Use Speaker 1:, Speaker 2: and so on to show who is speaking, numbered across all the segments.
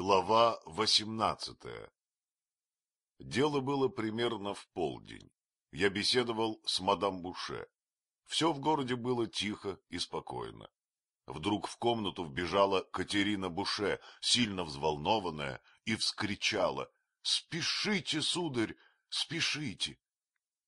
Speaker 1: Глава восемнадцатая Дело было примерно в полдень. Я беседовал с мадам Буше. Все в городе было тихо и спокойно. Вдруг в комнату вбежала Катерина Буше, сильно взволнованная, и вскричала. — Спешите, сударь, спешите!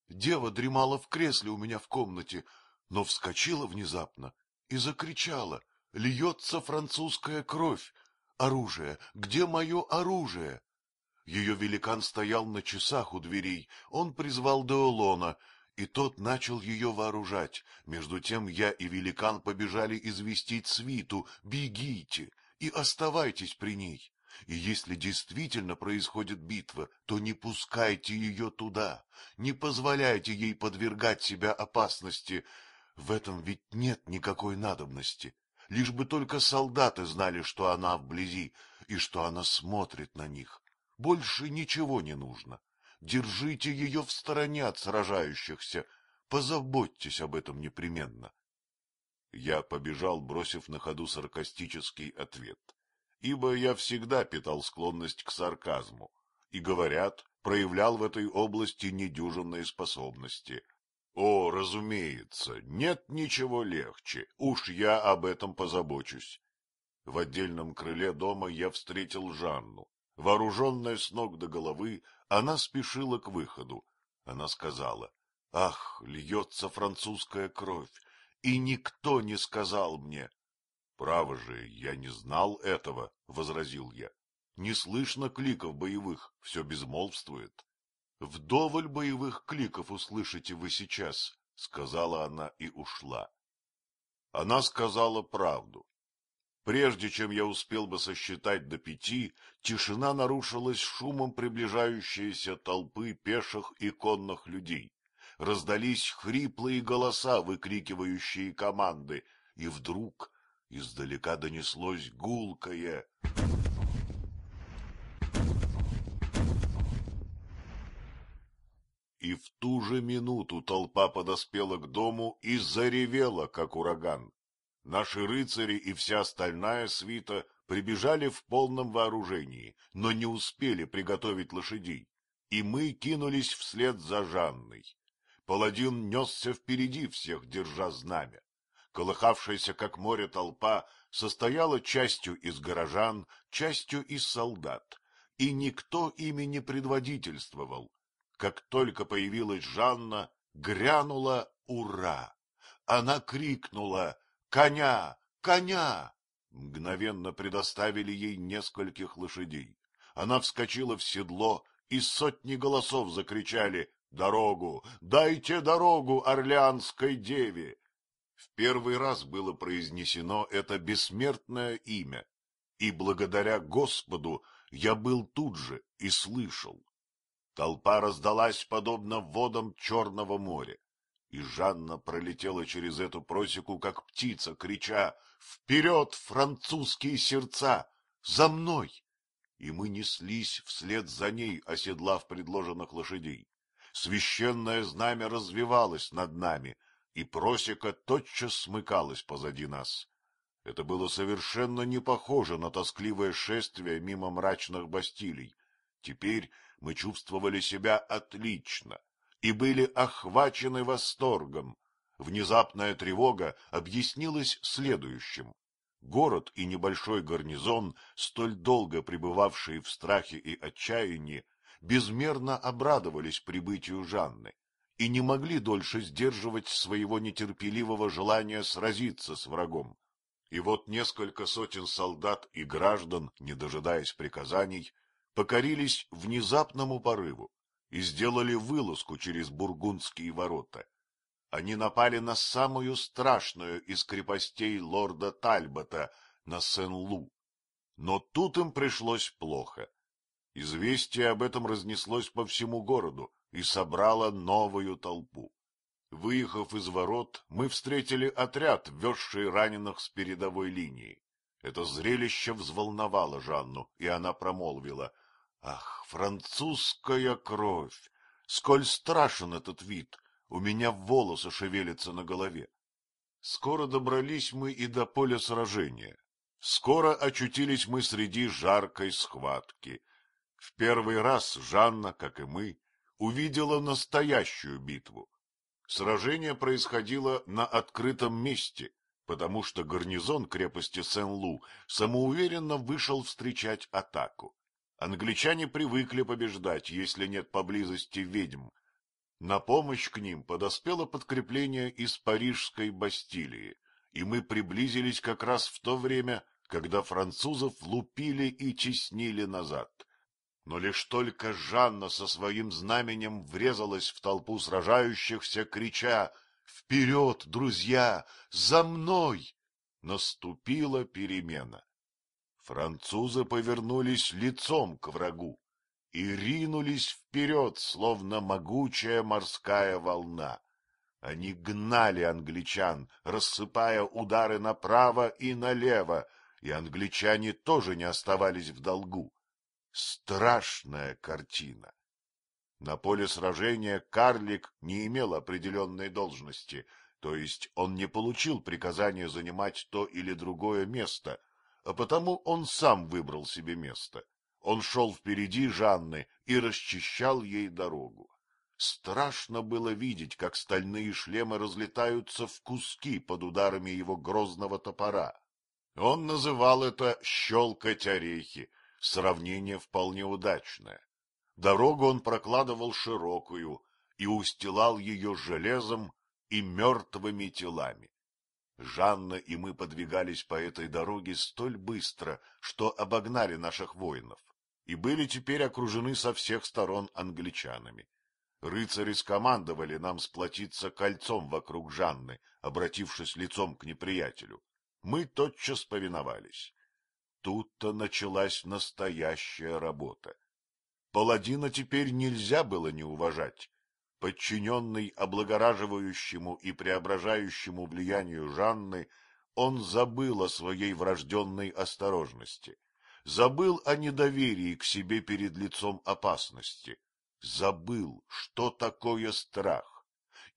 Speaker 1: Дева дремала в кресле у меня в комнате, но вскочила внезапно и закричала. Льется французская кровь. Оружие! Где мое оружие? Ее великан стоял на часах у дверей. Он призвал Деолона, и тот начал ее вооружать. Между тем я и великан побежали известить свиту. Бегите и оставайтесь при ней. И если действительно происходит битва, то не пускайте ее туда, не позволяйте ей подвергать себя опасности. В этом ведь нет никакой надобности лишь бы только солдаты знали, что она вблизи и что она смотрит на них. Больше ничего не нужно. Держите ее в стороне от сражающихся. Позаботьтесь об этом непременно. Я побежал, бросив на ходу саркастический ответ, ибо я всегда питал склонность к сарказму, и, говорят, проявлял в этой области недюжинные способности. О, разумеется, нет ничего легче, уж я об этом позабочусь. В отдельном крыле дома я встретил Жанну. Вооруженная с ног до головы, она спешила к выходу. Она сказала, — Ах, льется французская кровь, и никто не сказал мне. — Право же, я не знал этого, — возразил я. — Не слышно кликов боевых, все безмолвствует. Вдоволь боевых кликов услышите вы сейчас, — сказала она и ушла. Она сказала правду. Прежде чем я успел бы сосчитать до пяти, тишина нарушилась шумом приближающейся толпы пеших и конных людей. Раздались хриплые голоса, выкрикивающие команды, и вдруг издалека донеслось гулкое И в ту же минуту толпа подоспела к дому и заревела, как ураган. Наши рыцари и вся остальная свита прибежали в полном вооружении, но не успели приготовить лошадей, и мы кинулись вслед за Жанной. Паладин несся впереди всех, держа знамя. Колыхавшаяся, как море, толпа состояла частью из горожан, частью из солдат, и никто ими не предводительствовал, как только появилась Жанна, грянула «Ура!». Она крикнула «Коня! Коня!». Мгновенно предоставили ей нескольких лошадей. Она вскочила в седло, и сотни голосов закричали «Дорогу! Дайте дорогу Орлеанской деве!». В первый раз было произнесено это бессмертное имя, и благодаря Господу я был тут же и слышал. Толпа раздалась подобно водам Черного моря, и Жанна пролетела через эту просеку, как птица, крича «Вперед, французские сердца! За мной!» И мы неслись вслед за ней, оседлав предложенных лошадей. Священное знамя развивалось над нами, и просека тотчас смыкалась позади нас. Это было совершенно не похоже на тоскливое шествие мимо мрачных бастилий. Теперь мы чувствовали себя отлично и были охвачены восторгом. Внезапная тревога объяснилась следующим. Город и небольшой гарнизон, столь долго пребывавшие в страхе и отчаянии, безмерно обрадовались прибытию Жанны и не могли дольше сдерживать своего нетерпеливого желания сразиться с врагом. И вот несколько сотен солдат и граждан, не дожидаясь приказаний, покорились внезапному порыву и сделали вылазку через бургундские ворота. Они напали на самую страшную из крепостей лорда Тальбота, на Сен-Лу. Но тут им пришлось плохо. Известие об этом разнеслось по всему городу и собрало новую толпу. Выехав из ворот, мы встретили отряд, везший раненых с передовой линии. Это зрелище взволновало Жанну, и она промолвила. Ах, французская кровь! Сколь страшен этот вид! У меня волосы шевелятся на голове. Скоро добрались мы и до поля сражения. Скоро очутились мы среди жаркой схватки. В первый раз Жанна, как и мы, увидела настоящую битву. Сражение происходило на открытом месте, потому что гарнизон крепости Сен-Лу самоуверенно вышел встречать атаку. Англичане привыкли побеждать, если нет поблизости ведьм. На помощь к ним подоспело подкрепление из Парижской Бастилии, и мы приблизились как раз в то время, когда французов лупили и теснили назад. Но лишь только Жанна со своим знаменем врезалась в толпу сражающихся, крича «Вперед, друзья! За мной!» Наступила перемена. Французы повернулись лицом к врагу и ринулись вперед, словно могучая морская волна. Они гнали англичан, рассыпая удары направо и налево, и англичане тоже не оставались в долгу. Страшная картина. На поле сражения карлик не имел определенной должности, то есть он не получил приказания занимать то или другое место, а потому он сам выбрал себе место. Он шел впереди Жанны и расчищал ей дорогу. Страшно было видеть, как стальные шлемы разлетаются в куски под ударами его грозного топора. Он называл это «щелкать орехи», сравнение вполне удачное. Дорогу он прокладывал широкую и устилал ее железом и мертвыми телами. Жанна и мы подвигались по этой дороге столь быстро, что обогнали наших воинов, и были теперь окружены со всех сторон англичанами. Рыцари скомандовали нам сплотиться кольцом вокруг Жанны, обратившись лицом к неприятелю. Мы тотчас повиновались. Тут-то началась настоящая работа. Паладина теперь нельзя было не уважать. Подчиненный облагораживающему и преображающему влиянию Жанны, он забыл о своей врожденной осторожности, забыл о недоверии к себе перед лицом опасности, забыл, что такое страх,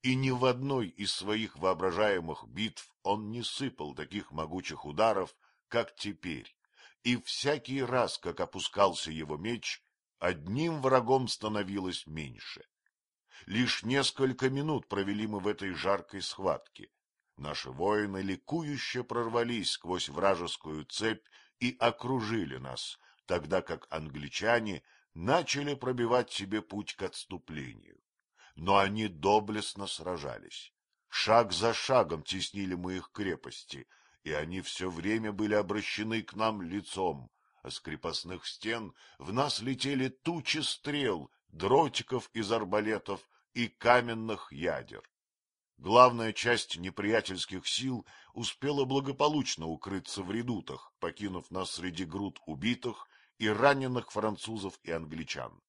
Speaker 1: и ни в одной из своих воображаемых битв он не сыпал таких могучих ударов, как теперь и всякий раз, как опускался его меч, одним врагом становилось меньше. Лишь несколько минут провели мы в этой жаркой схватке. Наши воины ликующе прорвались сквозь вражескую цепь и окружили нас, тогда как англичане начали пробивать себе путь к отступлению. Но они доблестно сражались. Шаг за шагом теснили мы их крепости, и они все время были обращены к нам лицом, а с крепостных стен в нас летели тучи стрел, дротиков из арбалетов и каменных ядер. Главная часть неприятельских сил успела благополучно укрыться в редутах, покинув нас среди груд убитых и раненых французов и англичан.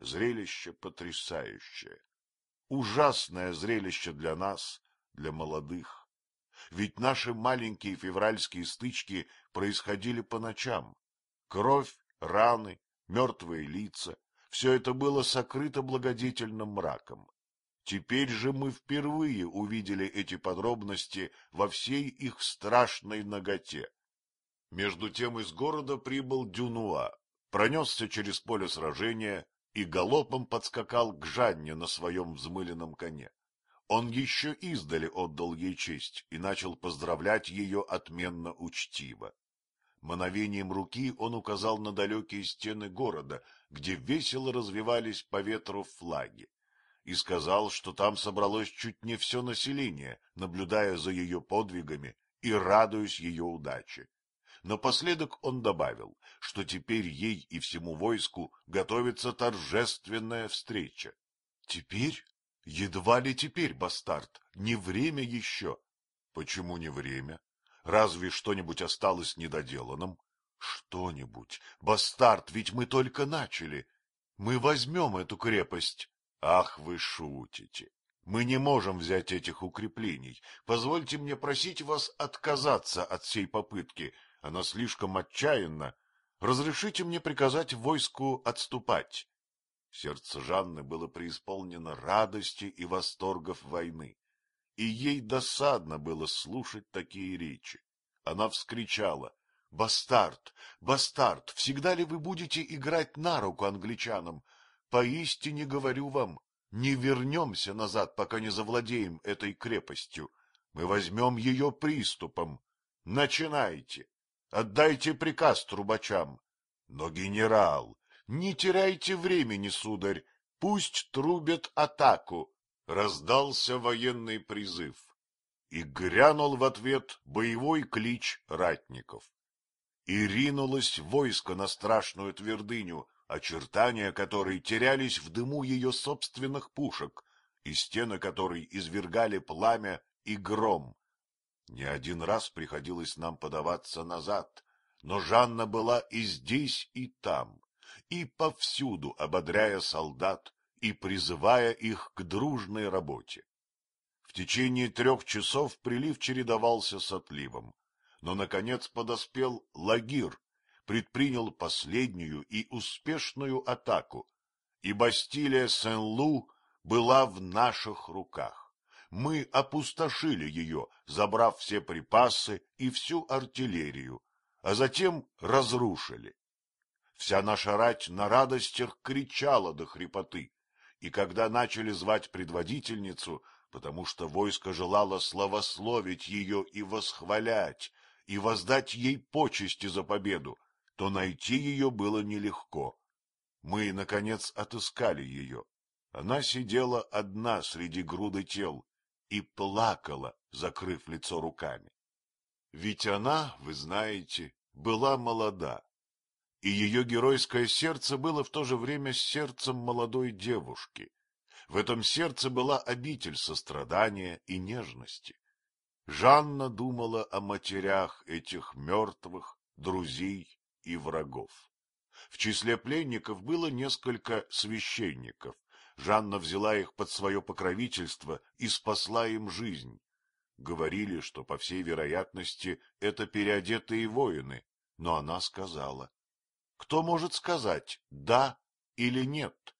Speaker 1: Зрелище потрясающее. Ужасное зрелище для нас, для молодых ведь наши маленькие февральские стычки происходили по ночам. Кровь, раны, мертвые лица — все это было сокрыто благодетельным мраком. Теперь же мы впервые увидели эти подробности во всей их страшной ноготе. Между тем из города прибыл Дюнуа, пронесся через поле сражения и галопом подскакал к Жанне на своем взмыленном коне. Он еще издали отдал ей честь и начал поздравлять ее отменно учтиво. Мановением руки он указал на далекие стены города, где весело развивались по ветру флаги, и сказал, что там собралось чуть не все население, наблюдая за ее подвигами и радуясь ее удаче. Напоследок он добавил, что теперь ей и всему войску готовится торжественная встреча. — Теперь? Едва ли теперь, бастард, не время еще. Почему не время? Разве что-нибудь осталось недоделанным? Что-нибудь. Бастард, ведь мы только начали. Мы возьмем эту крепость. Ах, вы шутите. Мы не можем взять этих укреплений. Позвольте мне просить вас отказаться от всей попытки. Она слишком отчаянна. Разрешите мне приказать войску отступать. Сердце Жанны было преисполнено радости и восторгов войны, и ей досадно было слушать такие речи. Она вскричала Бастард, бастард, всегда ли вы будете играть на руку англичанам? Поистине говорю вам, не вернемся назад, пока не завладеем этой крепостью. Мы возьмем ее приступом. Начинайте. Отдайте приказ трубачам. Но, генерал, не теряйте времени, сударь. Пусть трубят атаку. Раздался военный призыв. И грянул в ответ боевой клич ратников. И ринулось войско на страшную твердыню, очертания которой терялись в дыму ее собственных пушек, и стены которой извергали пламя и гром. Не один раз приходилось нам подаваться назад, но Жанна была и здесь, и там, и повсюду ободряя солдат и призывая их к дружной работе. В течение трех часов прилив чередовался с отливом, но, наконец, подоспел Лагир, предпринял последнюю и успешную атаку, и Бастилия Сен-Лу была в наших руках. Мы опустошили ее, забрав все припасы и всю артиллерию, а затем разрушили. Вся наша рать на радостях кричала до хрипоты, и когда начали звать предводительницу, потому что войско желало славословить ее и восхвалять, и воздать ей почести за победу, то найти ее было нелегко. Мы, наконец, отыскали ее. Она сидела одна среди груды тел и плакала, закрыв лицо руками. Ведь она, вы знаете, была молода, и ее геройское сердце было в то же время сердцем молодой девушки. В этом сердце была обитель сострадания и нежности. Жанна думала о матерях этих мертвых, друзей и врагов. В числе пленников было несколько священников. Жанна взяла их под свое покровительство и спасла им жизнь. Говорили, что, по всей вероятности, это переодетые воины, но она сказала. Кто может сказать «да» или «нет»?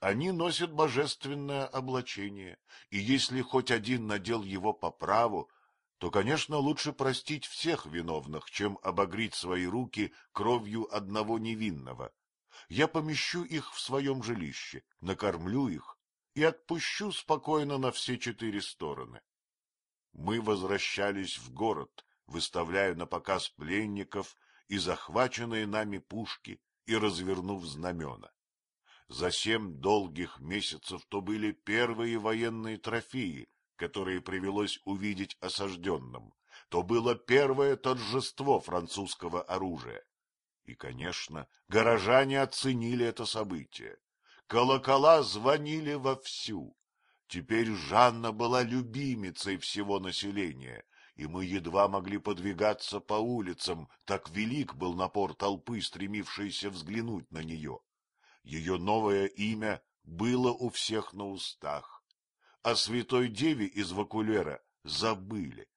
Speaker 1: Они носят божественное облачение, и если хоть один надел его по праву, то, конечно, лучше простить всех виновных, чем обогреть свои руки кровью одного невинного. Я помещу их в своем жилище, накормлю их и отпущу спокойно на все четыре стороны. Мы возвращались в город, выставляя на показ пленников и захваченные нами пушки и развернув знамена. За семь долгих месяцев то были первые военные трофеи, которые привелось увидеть осажденным, то было первое торжество французского оружия. И, конечно, горожане оценили это событие. Колокола звонили вовсю. Теперь Жанна была любимицей всего населения, и мы едва могли подвигаться по улицам, так велик был напор толпы, стремившейся взглянуть на нее. Ее новое имя было у всех на устах о святой деве из Вакулера забыли.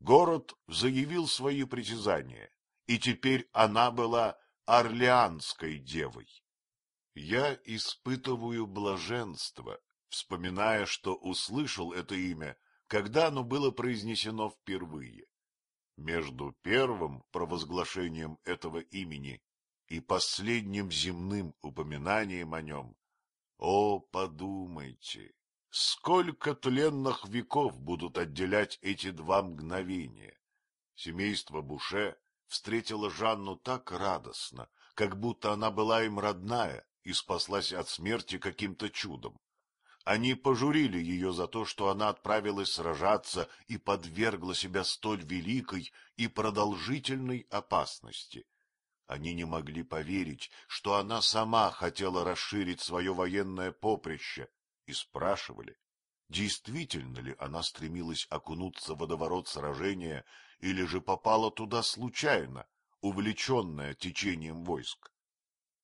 Speaker 1: Город заявил свои притязания, и теперь она была Орлеанской девой. Я испытываю блаженство, вспоминая, что услышал это имя, когда оно было произнесено впервые. Между первым провозглашением этого имени и последним земным упоминанием о нем, о, подумайте, Сколько тленных веков будут отделять эти два мгновения? Семейство Буше встретило Жанну так радостно, как будто она была им родная и спаслась от смерти каким-то чудом. Они пожурили ее за то, что она отправилась сражаться и подвергла себя столь великой и продолжительной опасности. Они не могли поверить, что она сама хотела расширить свое военное поприще и спрашивали, действительно ли она стремилась окунуться в водоворот сражения или же попала туда случайно, увлеченная течением войск.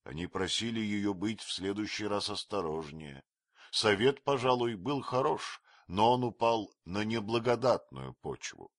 Speaker 1: Они просили ее быть в следующий раз осторожнее. Совет, пожалуй, был хорош, но он упал на неблагодатную почву.